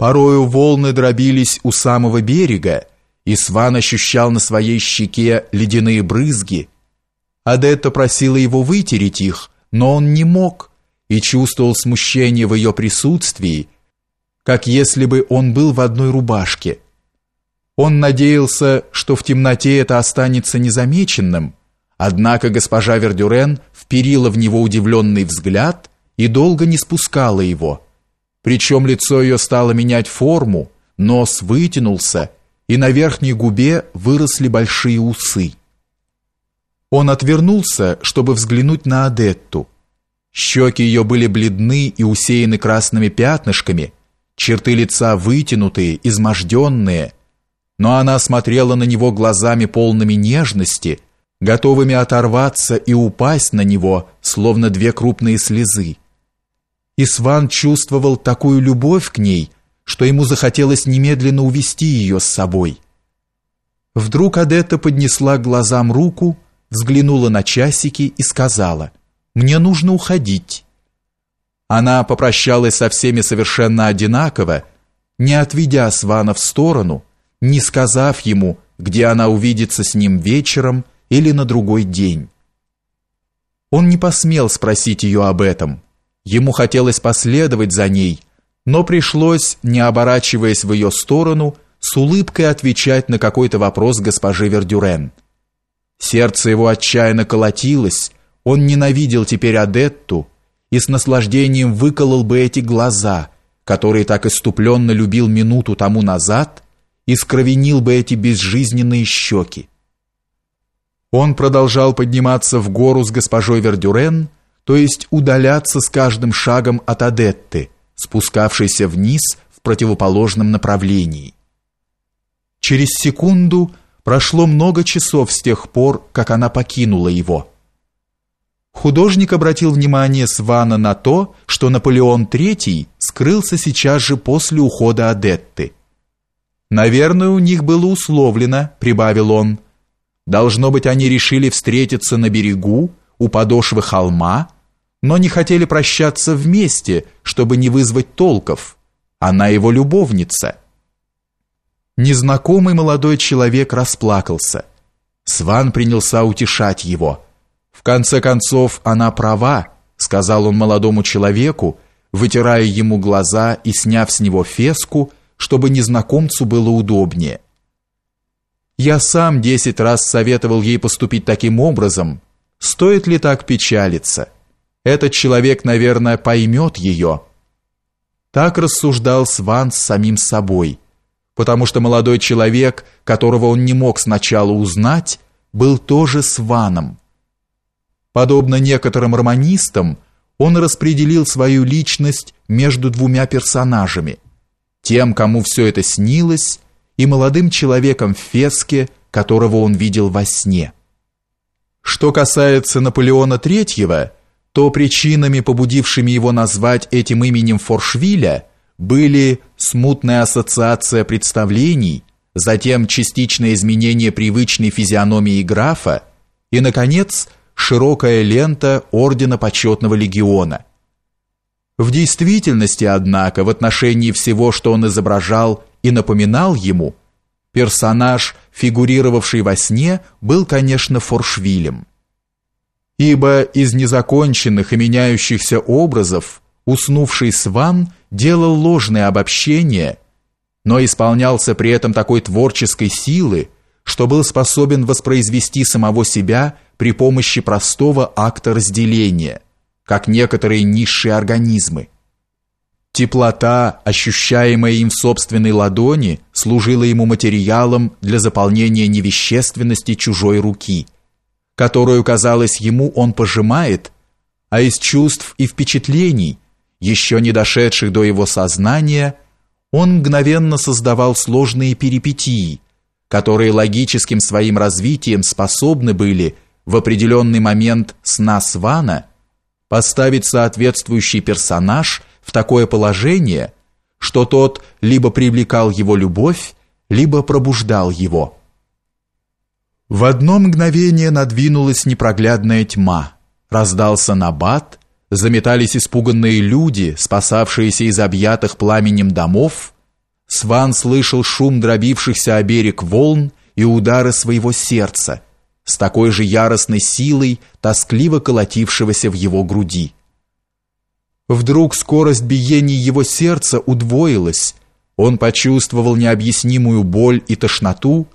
Порою волны дробились у самого берега, и Сван ощущал на своей щеке ледяные брызги. Адетта просила его вытереть их, но он не мог и чувствовал смущение в ее присутствии, как если бы он был в одной рубашке. Он надеялся, что в темноте это останется незамеченным, однако госпожа Вердюрен вперила в него удивленный взгляд и долго не спускала его. Причем лицо ее стало менять форму, нос вытянулся, и на верхней губе выросли большие усы. Он отвернулся, чтобы взглянуть на Адетту. Щеки ее были бледны и усеяны красными пятнышками, черты лица вытянутые, изможденные, но она смотрела на него глазами полными нежности, готовыми оторваться и упасть на него, словно две крупные слезы. И Сван чувствовал такую любовь к ней, что ему захотелось немедленно увести ее с собой. Вдруг Адетта поднесла к глазам руку, взглянула на часики и сказала «Мне нужно уходить». Она попрощалась со всеми совершенно одинаково, не отведя Свана в сторону, не сказав ему, где она увидится с ним вечером или на другой день. Он не посмел спросить ее об этом, Ему хотелось последовать за ней, но пришлось, не оборачиваясь в ее сторону, с улыбкой отвечать на какой-то вопрос госпожи Вердюрен. Сердце его отчаянно колотилось, он ненавидел теперь Адетту и с наслаждением выколол бы эти глаза, которые так иступленно любил минуту тому назад, и скровенил бы эти безжизненные щеки. Он продолжал подниматься в гору с госпожой Вердюрен, то есть удаляться с каждым шагом от Адетты, спускавшейся вниз в противоположном направлении. Через секунду прошло много часов с тех пор, как она покинула его. Художник обратил внимание Свана на то, что Наполеон III скрылся сейчас же после ухода Адетты. «Наверное, у них было условлено», — прибавил он. «Должно быть, они решили встретиться на берегу, у подошвы холма, но не хотели прощаться вместе, чтобы не вызвать толков. Она его любовница. Незнакомый молодой человек расплакался. Сван принялся утешать его. В конце концов, она права, сказал он молодому человеку, вытирая ему глаза и сняв с него феску, чтобы незнакомцу было удобнее. Я сам десять раз советовал ей поступить таким образом. Стоит ли так печалиться? Этот человек, наверное, поймет ее. Так рассуждал Сван с самим собой, потому что молодой человек, которого он не мог сначала узнать, был тоже Сваном. Подобно некоторым романистам, он распределил свою личность между двумя персонажами, тем, кому все это снилось, и молодым человеком в феске, которого он видел во сне. Что касается Наполеона III, то причинами, побудившими его назвать этим именем Форшвиля, были смутная ассоциация представлений, затем частичное изменение привычной физиономии графа и, наконец, широкая лента Ордена Почетного Легиона. В действительности, однако, в отношении всего, что он изображал и напоминал ему, персонаж, фигурировавший во сне, был, конечно, Форшвилем ибо из незаконченных и меняющихся образов уснувший Сван делал ложные обобщения, но исполнялся при этом такой творческой силы, что был способен воспроизвести самого себя при помощи простого акта разделения, как некоторые низшие организмы. Теплота, ощущаемая им в собственной ладони, служила ему материалом для заполнения невещественности чужой руки – которую, казалось ему, он пожимает, а из чувств и впечатлений, еще не дошедших до его сознания, он мгновенно создавал сложные перипетии, которые логическим своим развитием способны были в определенный момент сна Свана поставить соответствующий персонаж в такое положение, что тот либо привлекал его любовь, либо пробуждал его. В одно мгновение надвинулась непроглядная тьма. Раздался набат, заметались испуганные люди, спасавшиеся из объятых пламенем домов, Сван слышал шум дробившихся о берег волн и удары своего сердца, с такой же яростной силой, тоскливо колотившегося в его груди. Вдруг скорость биения его сердца удвоилась, он почувствовал необъяснимую боль и тошноту,